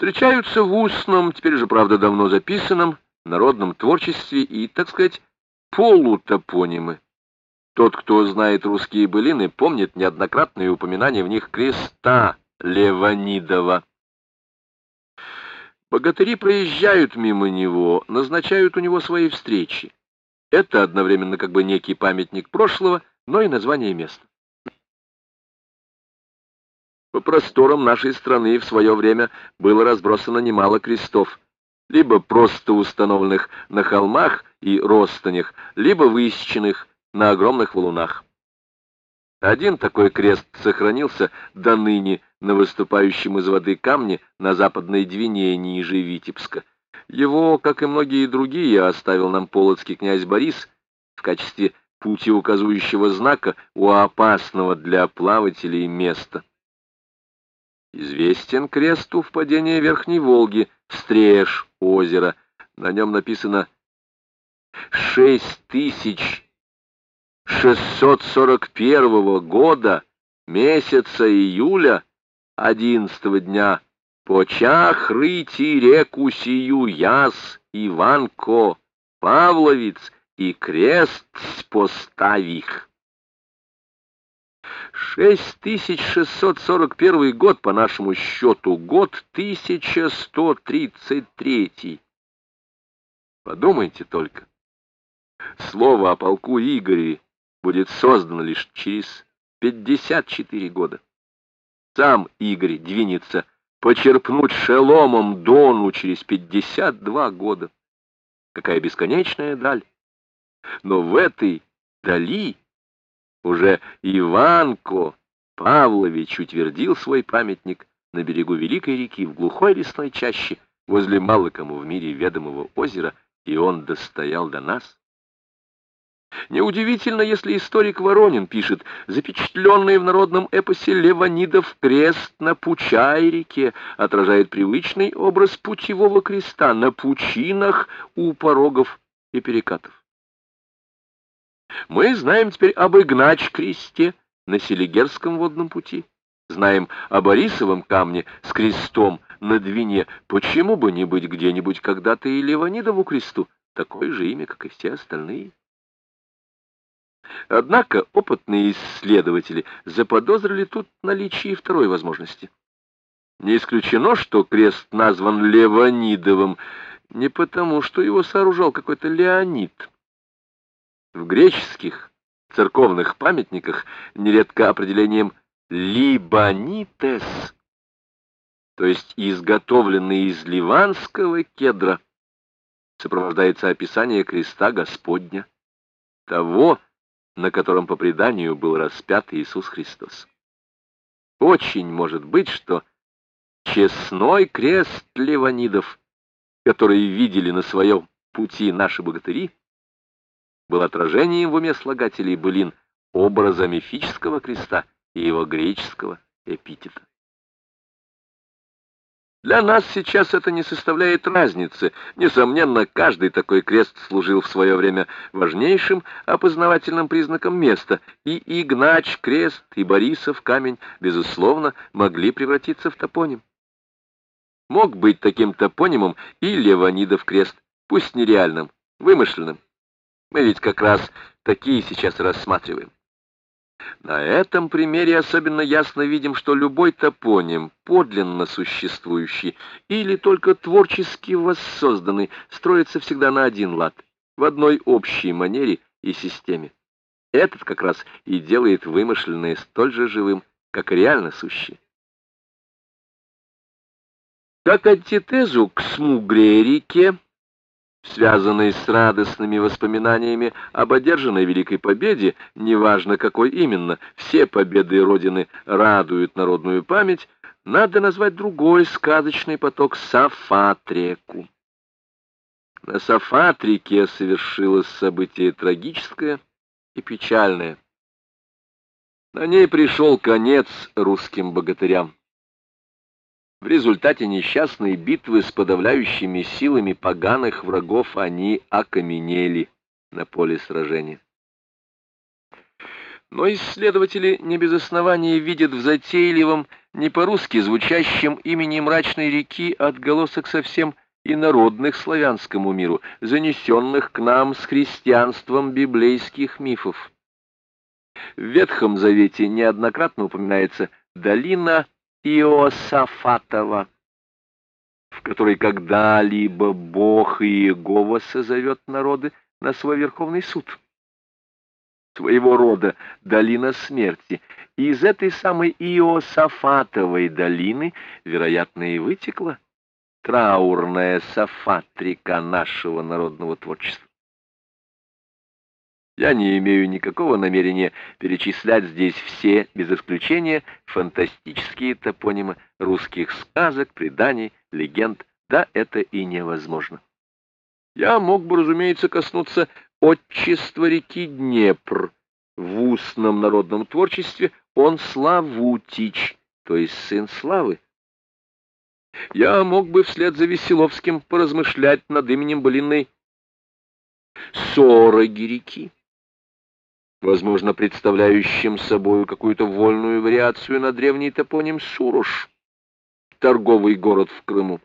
встречаются в устном, теперь же, правда, давно записанном, народном творчестве и, так сказать, полутопонимы. Тот, кто знает русские былины, помнит неоднократные упоминания в них креста Леванидова. Богатыри проезжают мимо него, назначают у него свои встречи. Это одновременно как бы некий памятник прошлого, но и название места. По просторам нашей страны в свое время было разбросано немало крестов, либо просто установленных на холмах и ростанях, либо высеченных на огромных валунах. Один такой крест сохранился до ныне на выступающем из воды камне на западной Двине ниже Витебска. Его, как и многие другие, оставил нам полоцкий князь Борис в качестве путеуказующего знака у опасного для плавателей места. Известен крест у впадения Верхней Волги, Стреж озера. На нем написано «Шесть тысяч шестьсот сорок первого года, месяца июля, одиннадцатого дня, почах рыти реку сию яс, Иванко, Павловец и крест поставих». 6641 год по нашему счету, год 1133. Подумайте только. Слово о полку Игореве будет создано лишь через 54 года. Сам Игорь двинется почерпнуть шеломом Дону через 52 года. Какая бесконечная даль! Но в этой дали уже Иванко Павлович утвердил свой памятник на берегу Великой реки в глухой лесной чаще возле мало в мире ведомого озера, и он достоял до нас. Неудивительно, если историк Воронин пишет, запечатленный в народном эпосе Леванидов крест на Пучай-реке отражает привычный образ путевого креста на пучинах у порогов и перекатов. Мы знаем теперь об Игнач-кресте на Селигерском водном пути. Знаем о Борисовом камне с крестом на Двине. Почему бы не быть где-нибудь когда-то и Леванидову кресту? Такое же имя, как и все остальные. Однако опытные исследователи заподозрили тут наличие второй возможности. Не исключено, что крест назван Леванидовым не потому, что его сооружал какой-то Леонид, в греческих церковных памятниках нередко определением «либонитес», то есть изготовленный из ливанского кедра, сопровождается описание креста Господня, того, на котором по преданию был распят Иисус Христос. Очень может быть, что честной крест Ливанидов, который видели на своем пути наши богатыри, был отражением в уме слагателей былин образа мифического креста и его греческого эпитета. Для нас сейчас это не составляет разницы. Несомненно, каждый такой крест служил в свое время важнейшим опознавательным признаком места, и Игнач крест, и Борисов камень, безусловно, могли превратиться в топоним. Мог быть таким топонимом и Леванидов крест, пусть нереальным, вымышленным. Мы ведь как раз такие сейчас рассматриваем. На этом примере особенно ясно видим, что любой топоним, подлинно существующий или только творчески воссозданный, строится всегда на один лад, в одной общей манере и системе. Этот как раз и делает вымышленное столь же живым, как и реально сущее. Как антитезу к Смугре-реке, связанный с радостными воспоминаниями об одержанной великой победе, неважно какой именно, все победы Родины радуют народную память, надо назвать другой сказочный поток Сафат-реку. На Сафат-реке совершилось событие трагическое и печальное. На ней пришел конец русским богатырям. В результате несчастной битвы с подавляющими силами поганых врагов они окаменели на поле сражения. Но исследователи не без основания видят в затейливом, не по-русски звучащем имени мрачной реки отголосок совсем инородных славянскому миру, занесенных к нам с христианством библейских мифов. В Ветхом Завете неоднократно упоминается долина Иосафатова, в которой когда-либо Бог и Иегова созовет народы на свой верховный суд своего рода долина смерти. И из этой самой Иосафатовой долины, вероятно, и вытекла траурная сафатрика нашего народного творчества. Я не имею никакого намерения перечислять здесь все, без исключения, фантастические топонимы русских сказок, преданий, легенд. Да, это и невозможно. Я мог бы, разумеется, коснуться отчества реки Днепр. В устном народном творчестве он Славутич, то есть сын славы. Я мог бы вслед за Веселовским поразмышлять над именем былинной Сороги реки, возможно, представляющим собой какую-то вольную вариацию на древний топоним Сурош, торговый город в Крыму.